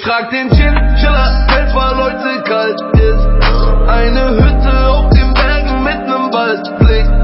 trag den Chinchilla, wenn's war Leute kalt ist. Eine Hütte auf den Bergen mit nem Waldblick.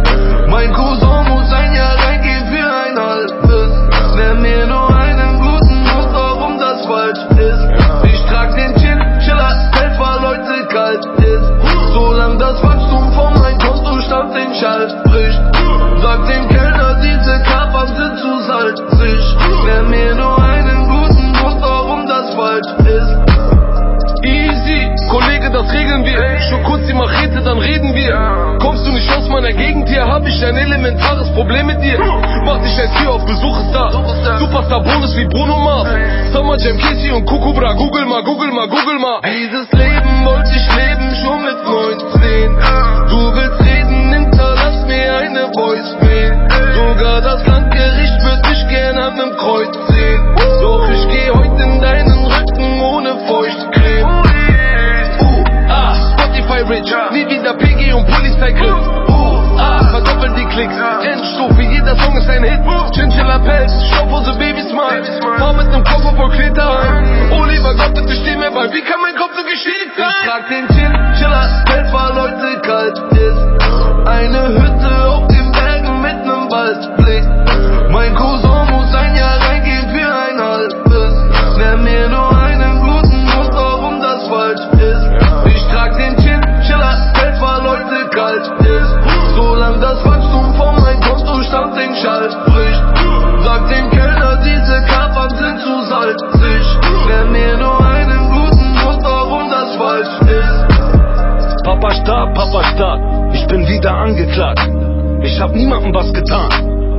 Ich ein elementares Problem mit dir. Mach dich als hier auf Besuch da. Superstar Bonus wie Bruno Mars. Summer Jam Casey und Kukubra, google mal, google mal, google mal. Dieses Leben wollte ich leben schon mit Pelz, Stoffhose, Babysmile. Fahr mit nem Koffer voll Kleter ein. Oh lieber Gott, bitte steh mir bei. Wie kann mein Kopf so geschädigt Ich sein? trag den Chinchilla, wenn's war Leute angeklagt. Ich hab niemandem was getan,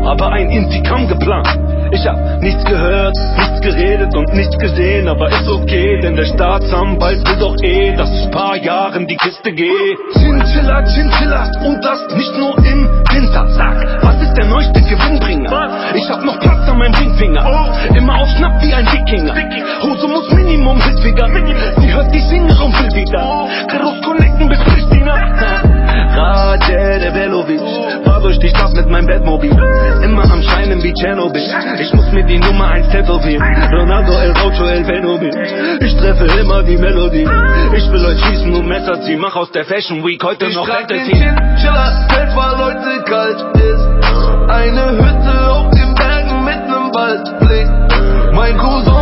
aber ein Intikam geplant. Ich hab nichts gehört, nichts geredet und nichts gesehen, aber ist okay, denn der Staatsanwalt will doch eh, dass ich paar Jahren die Kiste gehe. Chinchilla, Chinchilla, und das nicht nur im Winter. Sag, was ist der neueste Gewinnbringer? Ich hab noch Platz an meinem Ringfinger. Immer auf Schnapp wie ein Wikinger. Hose muss Minimum Hitfinger. Sie hört die Singer und will wieder. Connecten bis Pristina. Raje de Velovic, fahr durch die Stadt mit meinem Bettmobil. Immer am Scheinen wie Tschernobyl. Ich muss mir die Nummer 1 tätowieren. Ronaldo, El Rocho, El Phänomen. Ich treffe immer die Melodie. Ich will euch schießen und Messer ziehen. Mach aus der Fashion Week heute Ich noch Fantasy. Chinchilla, wenn's war Leute kalt ist. Eine Hütte auf den Bergen mit nem Waldblick. Mein Cousin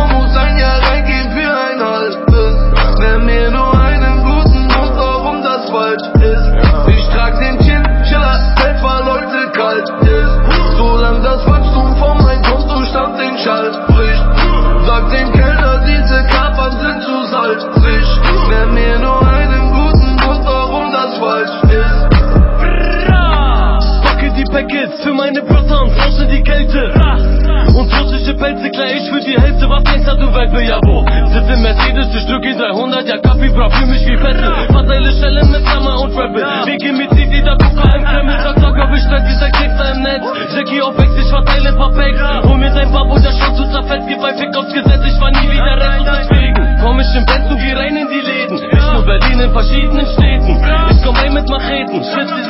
Welpe, ja wo? Sitz im Mercedes, ich drück ihn 300, ja Kaffee, bra, fühl mich wie Vettel. Verteile Schellen mit Hammer und Rappel. Wege mit Titi, da Coca im Kreml. Sag, sag, hab ich statt dieser Gangster im Netz. Jackie auf Ex, ich verteile paar Packs. Hol mir dein Babo, der schon zu zerfetzt. Gib ein Fick aufs Gesetz, ich war nie wieder Rest und deswegen. Komm ich im Bett und geh rein in die Läden. Nicht nur Berlin, in verschiedenen Städten. Ich komm rein mit Macheten, schlitze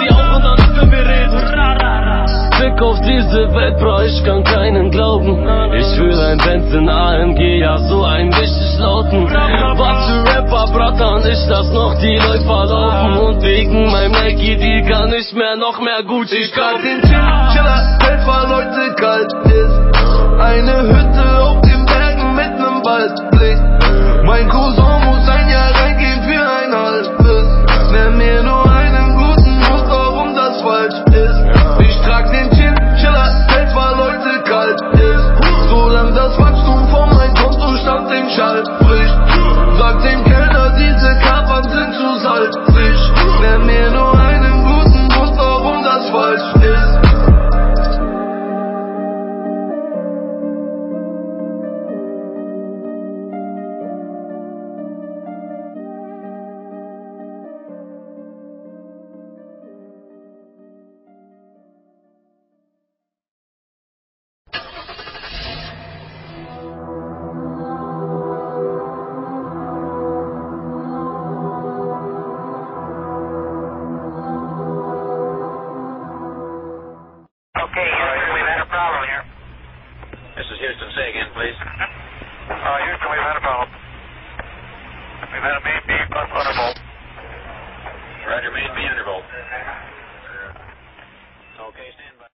Welt, bro, ich kann keinen glauben. Ich will ein Benz in AMG, ja, so ein richtig lauten. Was für Rapper, Bratan, ich lass noch die Läufer laufen. Und wegen meinem Nike-Deal kann ich mehr, noch mehr Gucci Ich kaufen. den wenn's war Leute kalt ist. Eine Hütte auf den Bergen mit nem Waldblick. Mein Cousin may be preferable.